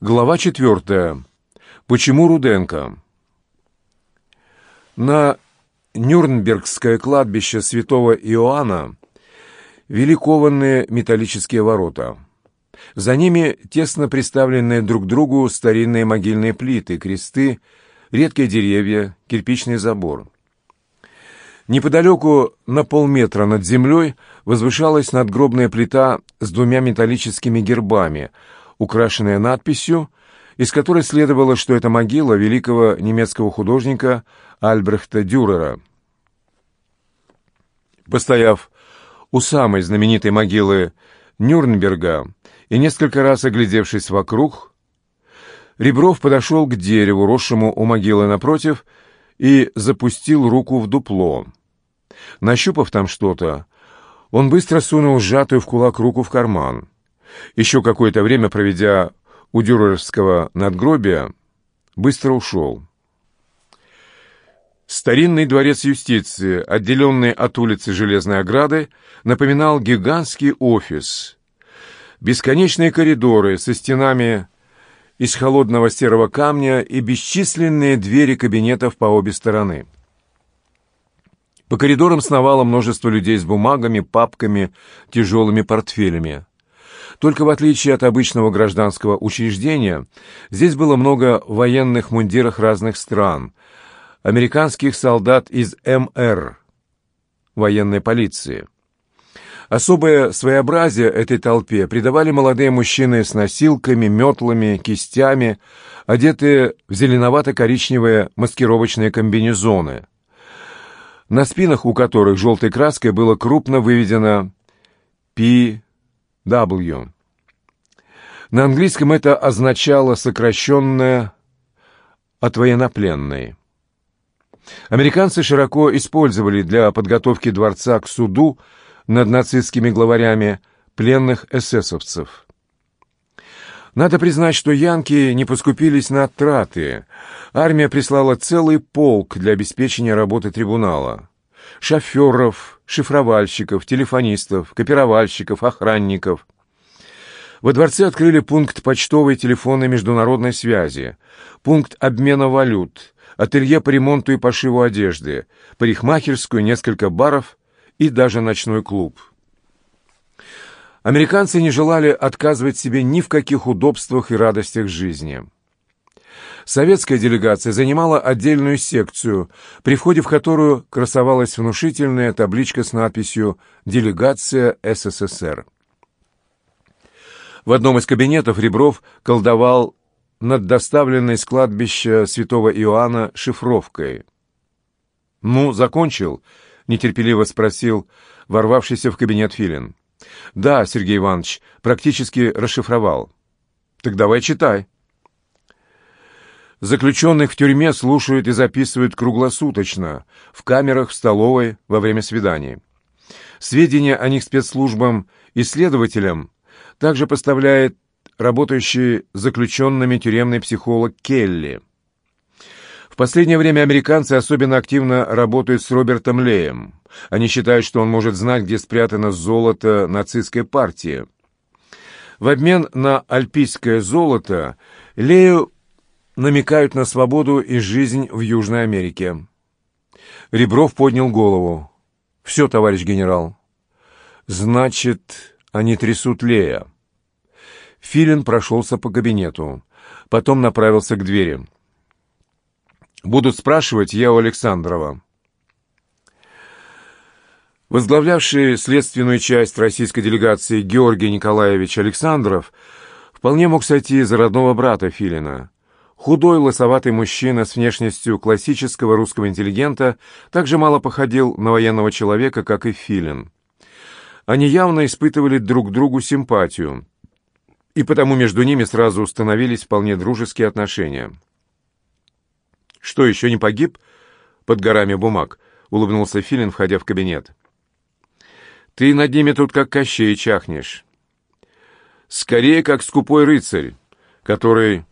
Глава четвертая. Почему Руденко? На Нюрнбергское кладбище святого Иоанна вели металлические ворота. За ними тесно приставленные друг к другу старинные могильные плиты, кресты, редкие деревья, кирпичный забор. Неподалеку, на полметра над землей, возвышалась надгробная плита с двумя металлическими гербами – украшенная надписью, из которой следовало, что это могила великого немецкого художника Альбрехта Дюрера. Постояв у самой знаменитой могилы Нюрнберга и несколько раз оглядевшись вокруг, Ребров подошел к дереву, росшему у могилы напротив, и запустил руку в дупло. Нащупав там что-то, он быстро сунул сжатую в кулак руку в карман еще какое-то время проведя у дюреровского надгробия, быстро ушел. Старинный дворец юстиции, отделенный от улицы Железной ограды, напоминал гигантский офис. Бесконечные коридоры со стенами из холодного серого камня и бесчисленные двери кабинетов по обе стороны. По коридорам сновало множество людей с бумагами, папками, тяжелыми портфелями. Только в отличие от обычного гражданского учреждения, здесь было много военных мундирах разных стран, американских солдат из МР, военной полиции. Особое своеобразие этой толпе придавали молодые мужчины с носилками, метлами, кистями, одетые в зеленовато-коричневые маскировочные комбинезоны, на спинах у которых желтой краской было крупно выведено «Пи W. На английском это означало сокращенное от военнопленной. Американцы широко использовали для подготовки дворца к суду над нацистскими главарями пленных эсэсовцев. Надо признать, что янки не поскупились на траты. Армия прислала целый полк для обеспечения работы трибунала шоферов, шифровальщиков, телефонистов, копировальщиков, охранников. Во дворце открыли пункт почтовой телефонной международной связи, пункт обмена валют, ателье по ремонту и пошиву одежды, парикмахерскую, несколько баров и даже ночной клуб. Американцы не желали отказывать себе ни в каких удобствах и радостях жизни. Советская делегация занимала отдельную секцию, при входе в которую красовалась внушительная табличка с надписью «Делегация СССР». В одном из кабинетов Ребров колдовал над доставленной с кладбища святого Иоанна шифровкой. «Ну, закончил?» — нетерпеливо спросил ворвавшийся в кабинет Филин. «Да, Сергей Иванович, практически расшифровал». «Так давай читай». Заключенных в тюрьме слушают и записывают круглосуточно, в камерах, в столовой, во время свиданий. Сведения о них спецслужбам и следователям также поставляет работающий заключенными тюремный психолог Келли. В последнее время американцы особенно активно работают с Робертом Леем. Они считают, что он может знать, где спрятано золото нацистской партии. В обмен на альпийское золото Лею намекают на свободу и жизнь в Южной Америке. Ребров поднял голову. «Все, товарищ генерал». «Значит, они трясут Лея». Филин прошелся по кабинету, потом направился к двери. «Будут спрашивать я у Александрова». Возглавлявший следственную часть российской делегации Георгий Николаевич Александров вполне мог сойти за родного брата Филина. Худой, лосоватый мужчина с внешностью классического русского интеллигента также мало походил на военного человека, как и Филин. Они явно испытывали друг другу симпатию, и потому между ними сразу установились вполне дружеские отношения. «Что, еще не погиб?» «Под горами бумаг», — улыбнулся Филин, входя в кабинет. «Ты над ними тут как Кощей чахнешь. Скорее, как скупой рыцарь, который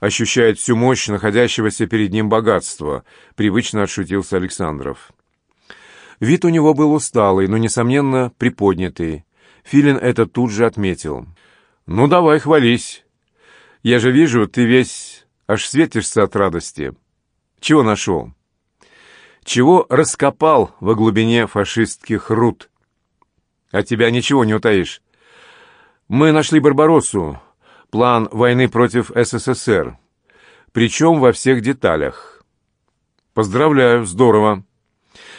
ощущает всю мощь находящегося перед ним богатства», — привычно отшутился Александров. Вид у него был усталый, но, несомненно, приподнятый. Филин это тут же отметил. «Ну, давай, хвались. Я же вижу, ты весь аж светишься от радости. Чего нашел?» «Чего раскопал во глубине фашистских руд?» «От тебя ничего не утаишь. Мы нашли Барбаросу, план войны против СССР, причем во всех деталях. Поздравляю, здорово.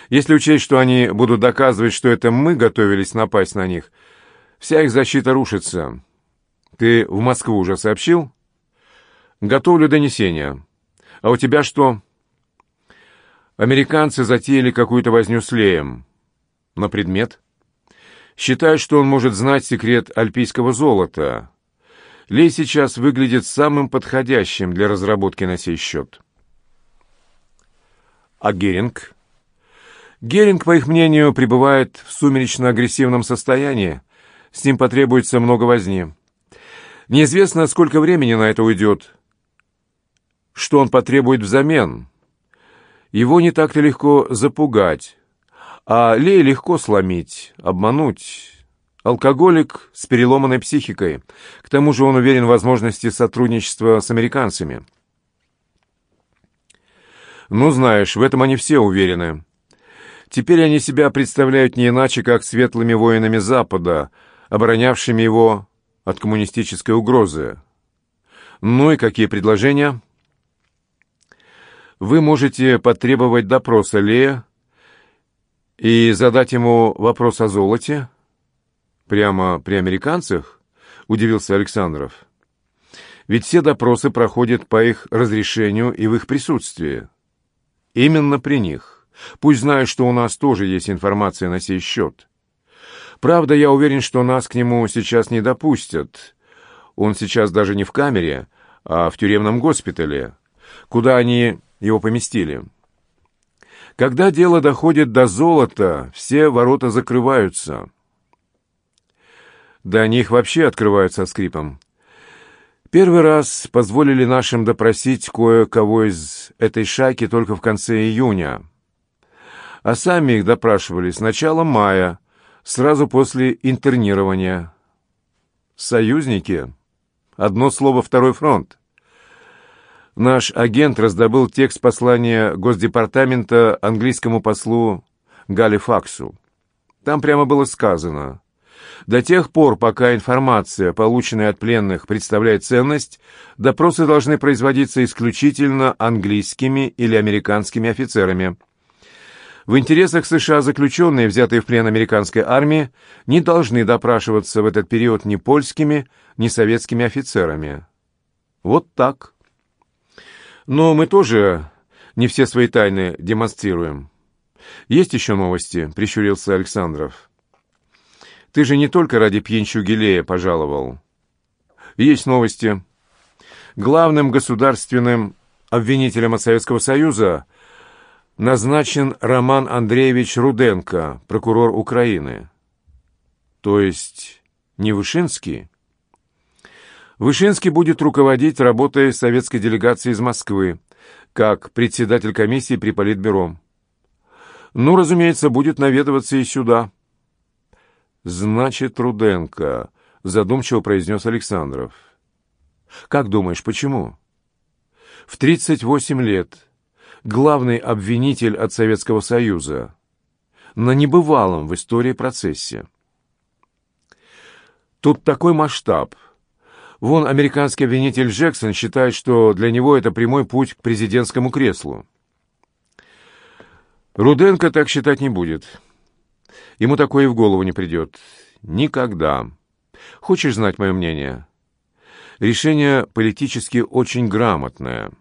Если учесть, что они будут доказывать, что это мы готовились напасть на них, вся их защита рушится. Ты в Москву уже сообщил? Готовлю донесение. А у тебя что? Американцы затеяли какую-то возню с Леем. На предмет? Считают, что он может знать секрет альпийского золота. Лей сейчас выглядит самым подходящим для разработки на сей счет. А Геринг? Геринг, по их мнению, пребывает в сумеречно-агрессивном состоянии. С ним потребуется много возни. Неизвестно, сколько времени на это уйдет. Что он потребует взамен? Его не так-то легко запугать, а Лей легко сломить, обмануть. Алкоголик с переломанной психикой. К тому же он уверен в возможности сотрудничества с американцами. Ну, знаешь, в этом они все уверены. Теперь они себя представляют не иначе, как светлыми воинами Запада, оборонявшими его от коммунистической угрозы. Ну и какие предложения? Вы можете потребовать допроса Лея и задать ему вопрос о золоте, Прямо при американцах? Удивился Александров. Ведь все допросы проходят по их разрешению и в их присутствии. Именно при них. Пусть знают, что у нас тоже есть информация на сей счет. Правда, я уверен, что нас к нему сейчас не допустят. Он сейчас даже не в камере, а в тюремном госпитале, куда они его поместили. Когда дело доходит до золота, все ворота закрываются. Да они их вообще открывают со скрипом. Первый раз позволили нашим допросить кое-кого из этой шайки только в конце июня. А сами их допрашивали с начала мая, сразу после интернирования. Союзники. Одно слово «второй фронт». Наш агент раздобыл текст послания Госдепартамента английскому послу Галифаксу. Там прямо было сказано до тех пор, пока информация, полученная от пленных, представляет ценность, допросы должны производиться исключительно английскими или американскими офицерами. В интересах США заключенные, взятые в плен американской армии, не должны допрашиваться в этот период ни польскими, ни советскими офицерами. Вот так. Но мы тоже не все свои тайны демонстрируем. «Есть еще новости?» — прищурился Александров. Ты же не только ради пьянчугилея пожаловал. Есть новости. Главным государственным обвинителем от Советского Союза назначен Роман Андреевич Руденко, прокурор Украины. То есть не Вышинский? Вышинский будет руководить работой советской делегации из Москвы, как председатель комиссии при Политбюро. Ну, разумеется, будет наведываться и сюда. «Значит, Руденко», — задумчиво произнес Александров. «Как думаешь, почему?» «В 38 лет. Главный обвинитель от Советского Союза. На небывалом в истории процессе. Тут такой масштаб. Вон американский обвинитель Джексон считает, что для него это прямой путь к президентскому креслу. Руденко так считать не будет». Ему такое и в голову не придет. Никогда. Хочешь знать мое мнение? Решение политически очень грамотное.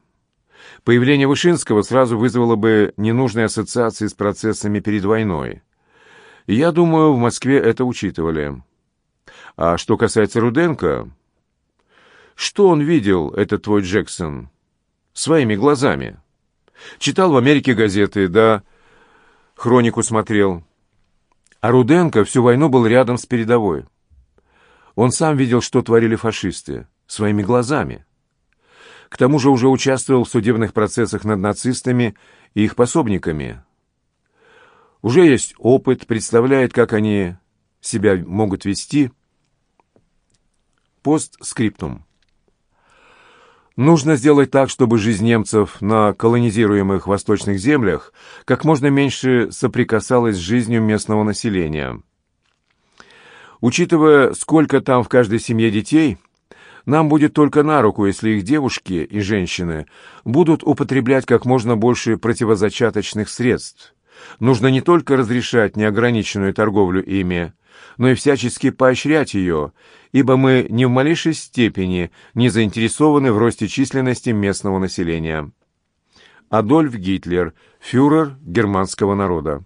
Появление Вышинского сразу вызвало бы ненужные ассоциации с процессами перед войной. Я думаю, в Москве это учитывали. А что касается Руденко... Что он видел, этот твой Джексон? Своими глазами. Читал в Америке газеты, да... Хронику смотрел... А Руденко всю войну был рядом с передовой. Он сам видел, что творили фашисты, своими глазами. К тому же уже участвовал в судебных процессах над нацистами и их пособниками. Уже есть опыт, представляет, как они себя могут вести. Постскриптум. Нужно сделать так, чтобы жизнь немцев на колонизируемых восточных землях как можно меньше соприкасалась с жизнью местного населения. Учитывая, сколько там в каждой семье детей, нам будет только на руку, если их девушки и женщины будут употреблять как можно больше противозачаточных средств. Нужно не только разрешать неограниченную торговлю ими, но и всячески поощрять ее, ибо мы ни в малейшей степени не заинтересованы в росте численности местного населения. Адольф Гитлер, фюрер германского народа.